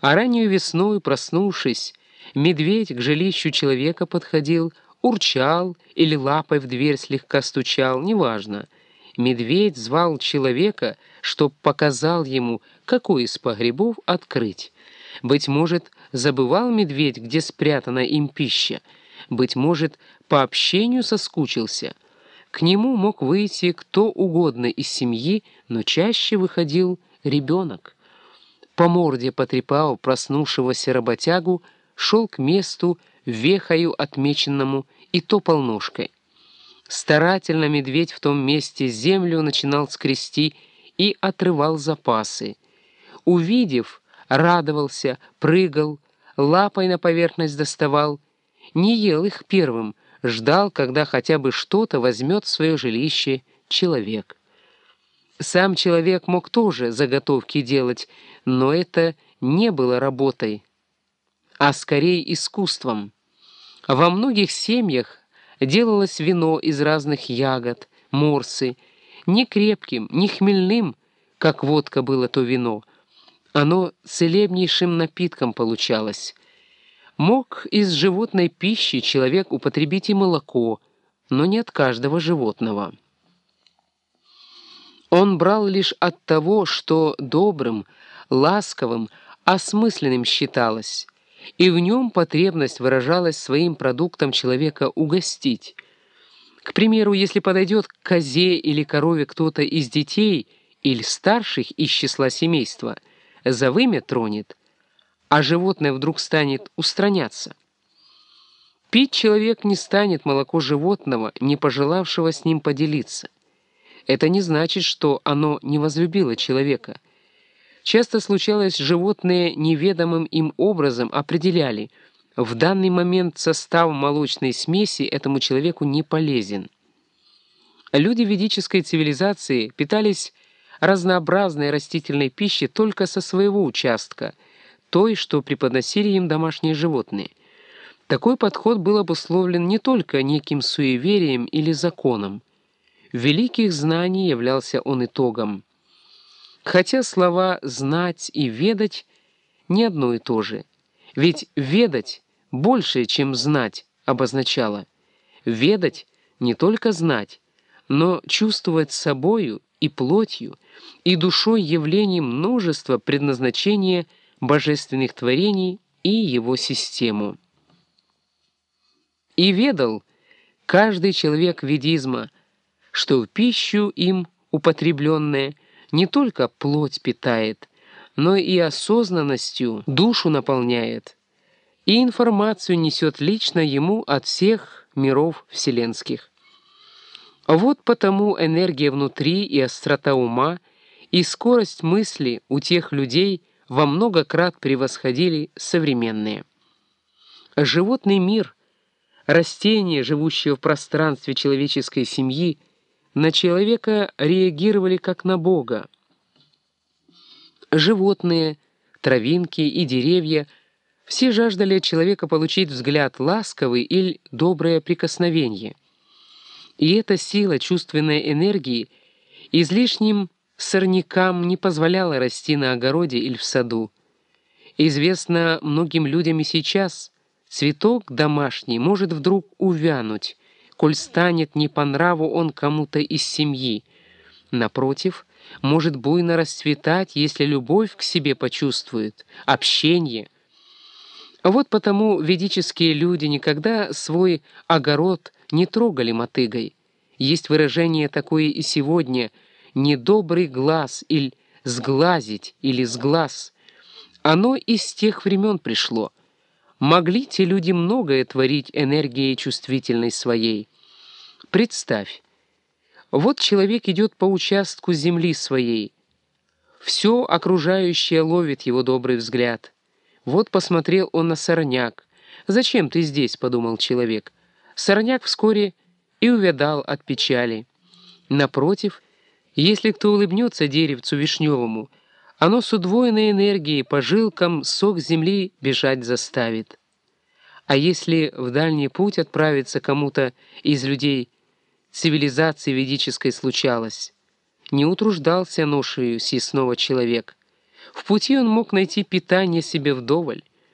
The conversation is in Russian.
А раннюю весной, проснувшись, медведь к жилищу человека подходил, урчал или лапой в дверь слегка стучал, неважно. Медведь звал человека, чтоб показал ему, какой из погребов открыть. Быть может, забывал медведь, где спрятана им пища. Быть может, по общению соскучился. К нему мог выйти кто угодно из семьи, но чаще выходил ребенок. По морде потрепав проснувшегося работягу, шел к месту, вехою отмеченному, и топал ножкой. Старательно медведь в том месте землю начинал скрести и отрывал запасы. Увидев, радовался, прыгал, лапой на поверхность доставал, не ел их первым, ждал, когда хотя бы что-то возьмет в свое жилище человек. Сам человек мог тоже заготовки делать, но это не было работой, а скорее искусством. Во многих семьях делалось вино из разных ягод, морсы, не крепким, не хмельным, как водка было то вино. Оно целебнейшим напитком получалось. Мог из животной пищи человек употребить и молоко, но не от каждого животного. Он брал лишь от того, что добрым, ласковым, осмысленным считалось, и в нем потребность выражалась своим продуктом человека угостить. К примеру, если подойдет к козе или корове кто-то из детей или старших из числа семейства, за вымя тронет, а животное вдруг станет устраняться. Пить человек не станет молоко животного, не пожелавшего с ним поделиться. Это не значит, что оно не возлюбило человека. Часто случалось, животные неведомым им образом определяли, в данный момент состав молочной смеси этому человеку не полезен. Люди ведической цивилизации питались разнообразной растительной пищей только со своего участка, той, что преподносили им домашние животные. Такой подход был обусловлен не только неким суеверием или законом, великих знаний являлся он итогом. Хотя слова «знать» и «ведать» не одно и то же. Ведь «ведать» больше, чем «знать» обозначало. Ведать — не только знать, но чувствовать собою и плотью, и душой явление множества предназначения божественных творений и его систему. И ведал каждый человек ведизма — что в пищу им употребленная не только плоть питает, но и осознанностью душу наполняет, и информацию несет лично ему от всех миров вселенских. Вот потому энергия внутри и острота ума и скорость мысли у тех людей во много крат превосходили современные. Животный мир, растения, живущие в пространстве человеческой семьи, на человека реагировали как на Бога. Животные, травинки и деревья все жаждали от человека получить взгляд ласковый или доброе прикосновение. И эта сила чувственной энергии излишним сорнякам не позволяла расти на огороде или в саду. Известно многим людям и сейчас, цветок домашний может вдруг увянуть, коль станет не по нраву он кому-то из семьи. Напротив, может буйно расцветать, если любовь к себе почувствует, общение. Вот потому ведические люди никогда свой огород не трогали мотыгой. Есть выражение такое и сегодня «недобрый глаз» или «сглазить» или «сглаз». Оно из тех времен пришло — Могли те люди многое творить энергией чувствительной своей. Представь, вот человек идет по участку земли своей. Все окружающее ловит его добрый взгляд. Вот посмотрел он на сорняк. «Зачем ты здесь?» — подумал человек. Сорняк вскоре и увядал от печали. Напротив, если кто улыбнется деревцу вишневому — оно с удвоенной энергией по жилкам сок земли бежать заставит. А если в дальний путь отправиться кому-то из людей цивилизации ведической случалось, не утруждался ношею съестного человек, В пути он мог найти питание себе вдоволь.